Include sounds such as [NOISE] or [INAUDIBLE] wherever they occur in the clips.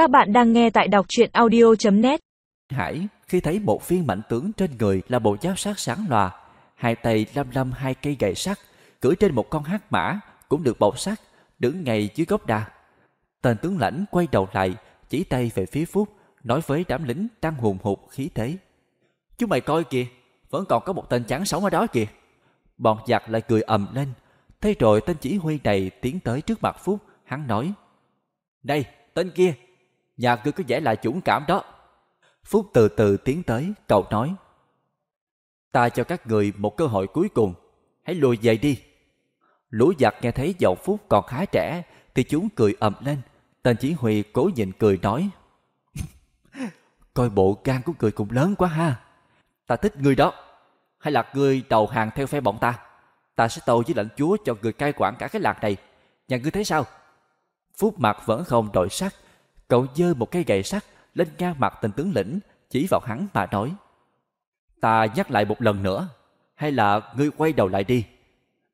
Các bạn đang nghe tại đọc truyện audio.net Hải khi thấy một viên mạnh tướng trên người là bộ giáp sắt sáng loà, hai tay lăm lăm hai cây gậy sắt, cưỡi trên một con hắc mã cũng được bọc sắt, đứng ngay dưới gốc đa. Tên tướng lãnh quay đầu lại, chỉ tay về phía Phúc, nói với đám lính đang hùng hục khí thế. Chúng mày coi kìa, vẫn còn có một tên trắng sống ở đó kìa. Bọn giặc lại cười ầm lên, Thế rồi tên chỉ huy này tiến tới trước mặt Phúc, hắn nói. Đây, tên kia, nhà ngươi có vẻ là dũng cảm đó. Phúc từ từ tiến tới, cậu nói. Ta cho các người một cơ hội cuối cùng, hãy lùi về đi. Lũ giặc nghe thấy giọng Phúc còn khá trẻ, thì chúng cười ầm lên. Tên chỉ huy cố nhịn cười nói. [LAUGHS] Coi bộ gan của người cũng lớn quá ha. Ta thích người đó. Hay là người đầu hàng theo phe bọn ta? ta sẽ tâu với lãnh chúa cho người cai quản cả cái lạc này. Nhà ngươi thấy sao? Phúc mặt vẫn không đổi sắc. Cậu giơ một cây gậy sắt lên ngang mặt tên tướng lĩnh, chỉ vào hắn mà nói. Ta nhắc lại một lần nữa, hay là ngươi quay đầu lại đi.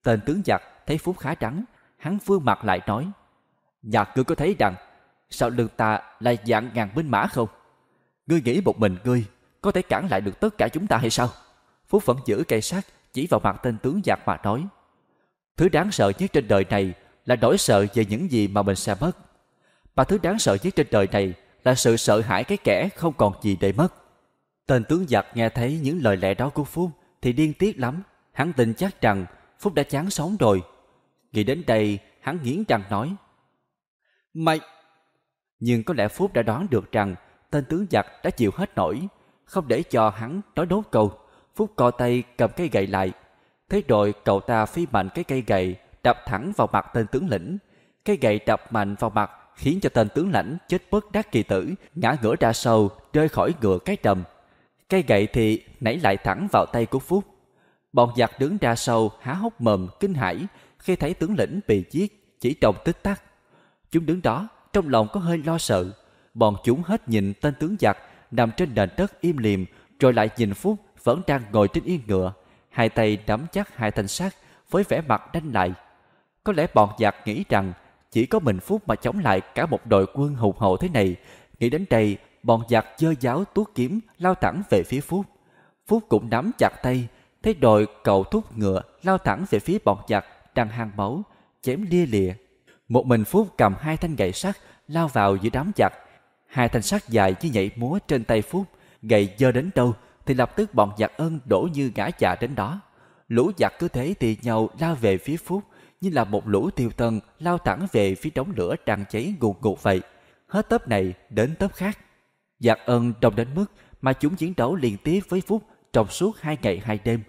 Tên tướng giặc thấy Phúc khá trắng, hắn phương mặt lại nói. Nhà ngươi có thấy rằng, sau lưng ta là dạng ngàn binh mã không? Ngươi nghĩ một mình ngươi có thể cản lại được tất cả chúng ta hay sao? Phúc vẫn giữ cây sắt chỉ vào mặt tên tướng giặc mà nói Thứ đáng sợ nhất trên đời này là nỗi sợ về những gì mà mình sẽ mất. Và thứ đáng sợ nhất trên đời này là sự sợ hãi cái kẻ không còn gì để mất. Tên tướng giặc nghe thấy những lời lẽ đó của Phúc thì điên tiết lắm. Hắn tin chắc rằng Phúc đã chán sống rồi. Nghĩ đến đây, hắn nghiến răng nói. Mày! Nhưng có lẽ Phúc đã đoán được rằng tên tướng giặc đã chịu hết nổi, không để cho hắn nói đốt câu. Phúc co tay cầm cây gậy lại. Thế rồi cậu ta phi mạnh cái cây gậy đập thẳng vào mặt tên tướng lĩnh. Cây gậy đập mạnh vào mặt khiến cho tên tướng lãnh chết bất đắc kỳ tử, ngã ngửa ra sâu, rơi khỏi ngựa cái trầm Cây gậy thì nảy lại thẳng vào tay của Phúc. Bọn giặc đứng ra sâu há hốc mồm kinh hãi khi thấy tướng lĩnh bị giết chỉ trong tích tắc. Chúng đứng đó trong lòng có hơi lo sợ. Bọn chúng hết nhìn tên tướng giặc nằm trên nền đất im lìm rồi lại nhìn Phúc vẫn đang ngồi trên yên ngựa, hai tay nắm chắc hai thanh sắt với vẻ mặt đanh lại. Có lẽ bọn giặc nghĩ rằng chỉ có mình Phúc mà chống lại cả một đội quân hùng hậu thế này. Nghĩ đến đây, bọn giặc dơ giáo tuốt kiếm lao thẳng về phía Phúc. Phúc cũng nắm chặt tay, thấy đội cậu thúc ngựa lao thẳng về phía bọn giặc đang hang máu, chém lia lịa. Một mình Phúc cầm hai thanh gậy sắt lao vào giữa đám giặc. Hai thanh sắt dài như nhảy múa trên tay Phúc, gậy dơ đến đâu thì lập tức bọn giặc ân đổ như ngã chà đến đó. Lũ giặc cứ thế thì nhau lao về phía Phúc, như là một lũ tiêu tân lao thẳng về phía đống lửa đang cháy ngùn ngụt vậy. Hết tớp này đến tớp khác. Giặc ân đông đến mức mà chúng chiến đấu liên tiếp với Phúc trong suốt hai ngày hai đêm.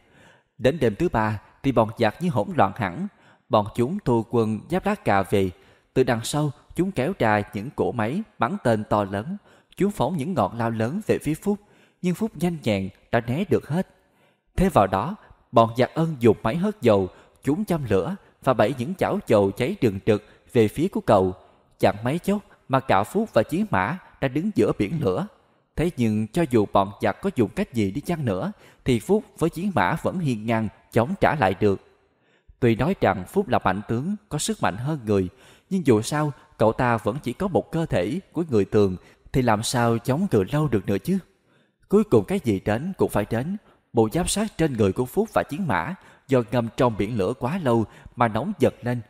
Đến đêm thứ ba thì bọn giặc như hỗn loạn hẳn. Bọn chúng thu quân giáp lá cà về. Từ đằng sau chúng kéo ra những cỗ máy bắn tên to lớn. Chúng phóng những ngọn lao lớn về phía Phúc nhưng Phúc nhanh nhẹn đã né được hết. Thế vào đó, bọn giặc ân dùng máy hớt dầu, chúng châm lửa và bảy những chảo dầu cháy rừng trực về phía của cầu Chẳng mấy chốc mà cả Phúc và Chiến Mã đã đứng giữa biển lửa. Thế nhưng cho dù bọn giặc có dùng cách gì đi chăng nữa, thì Phúc với Chiến Mã vẫn hiên ngang chống trả lại được. Tuy nói rằng Phúc là mạnh tướng, có sức mạnh hơn người, nhưng dù sao cậu ta vẫn chỉ có một cơ thể của người tường thì làm sao chống cự lâu được nữa chứ? Cuối cùng cái gì đến cũng phải đến. Bộ giáp sát trên người của Phúc và chiến mã do ngâm trong biển lửa quá lâu mà nóng giật lên.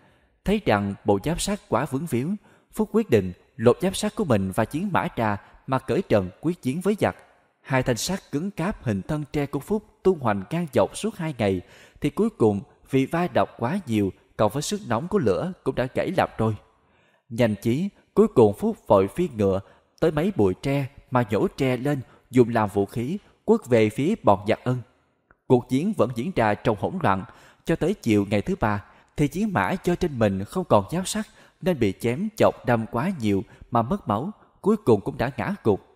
Thấy rằng bộ giáp sắt quá vướng víu, Phúc quyết định lột giáp sắt của mình và chiến mã trà mà cởi trần quyết chiến với giặc. Hai thanh sắt cứng cáp hình thân tre của Phúc tung hoành ngang dọc suốt hai ngày, thì cuối cùng vì va độc quá nhiều cộng với sức nóng của lửa cũng đã gãy làm rồi. Nhanh chí, cuối cùng Phúc vội phi ngựa tới mấy bụi tre mà nhổ tre lên dùng làm vũ khí quất về phía bọn giặc ân. Cuộc chiến vẫn diễn ra trong hỗn loạn cho tới chiều ngày thứ ba thì chiến mã cho trên mình không còn giáo sắc nên bị chém chọc đâm quá nhiều mà mất máu cuối cùng cũng đã ngã gục.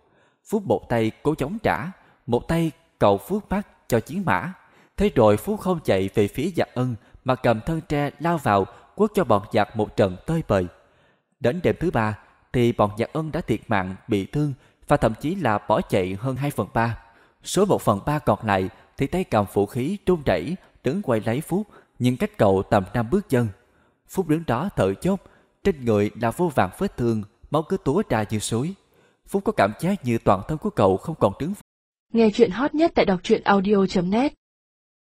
Phúc một tay cố chống trả, một tay cầu phước mắt cho chiến mã. Thế rồi Phúc không chạy về phía giặc ân mà cầm thân tre lao vào quất cho bọn giặc một trận tơi bời. Đến đêm thứ ba thì bọn giặc ân đã thiệt mạng, bị thương và thậm chí là bỏ chạy hơn 2 phần 3. Số 1 phần 3 còn lại thì tay cầm vũ khí trung đẩy đứng quay lấy Phúc nhưng cách cậu tầm năm bước chân. Phúc đứng đó thở chốc, trên người là vô vàng vết thương, máu cứ túa ra như suối. Phúc có cảm giác như toàn thân của cậu không còn đứng. Nghe chuyện hot nhất tại đọc truyện audio.net